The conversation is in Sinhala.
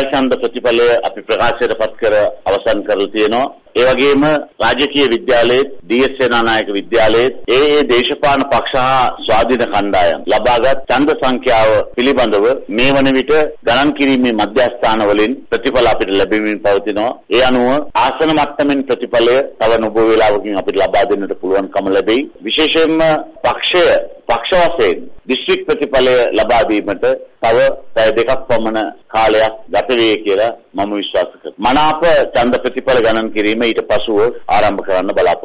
විද්‍යාල ඡන්ද ප්‍රතිඵලය අපි ප්‍රකාශයට පත් කර අවසන් කරලා තියෙනවා. ඒ වගේම රාජකීය විද්‍යාලයේ ඩී.එස්. සේනානායක විද්‍යාලයේ ඒ ඒ දේශපාලන පක්ෂ හා ස්වාධීන කණ්ඩායම් ලබාගත් ඡන්ද සංඛ්‍යාව පිළිබඳව මේ වන විට ගණන් කිරීමේ මධ්‍යස්ථාන වලින් ප්‍රතිඵල අපිට ලැබෙමින් පවතිනවා. ඒ අනුව ආසන මට්ටමින් ප්‍රතිඵලය තව නොබෝ වේලාවකින් අපිට ලබා දෙන්නට පුළුවන්කම ලැබෙයි. විශේෂයෙන්ම පක්ෂය පක්ෂ වශයෙන් දිස්ත්‍රික් ප්‍රතිඵලය ලබා දීමට තව පැය දෙකක් පමණ කාලයක් ගත වේ කියලා මම විශ්වාස කරනවා. මනාප ඡන්ද ප්‍රතිඵල ගණන් කිරීම ඊට පසුව ආරම්භ කරන්න බලාපොරොත්තු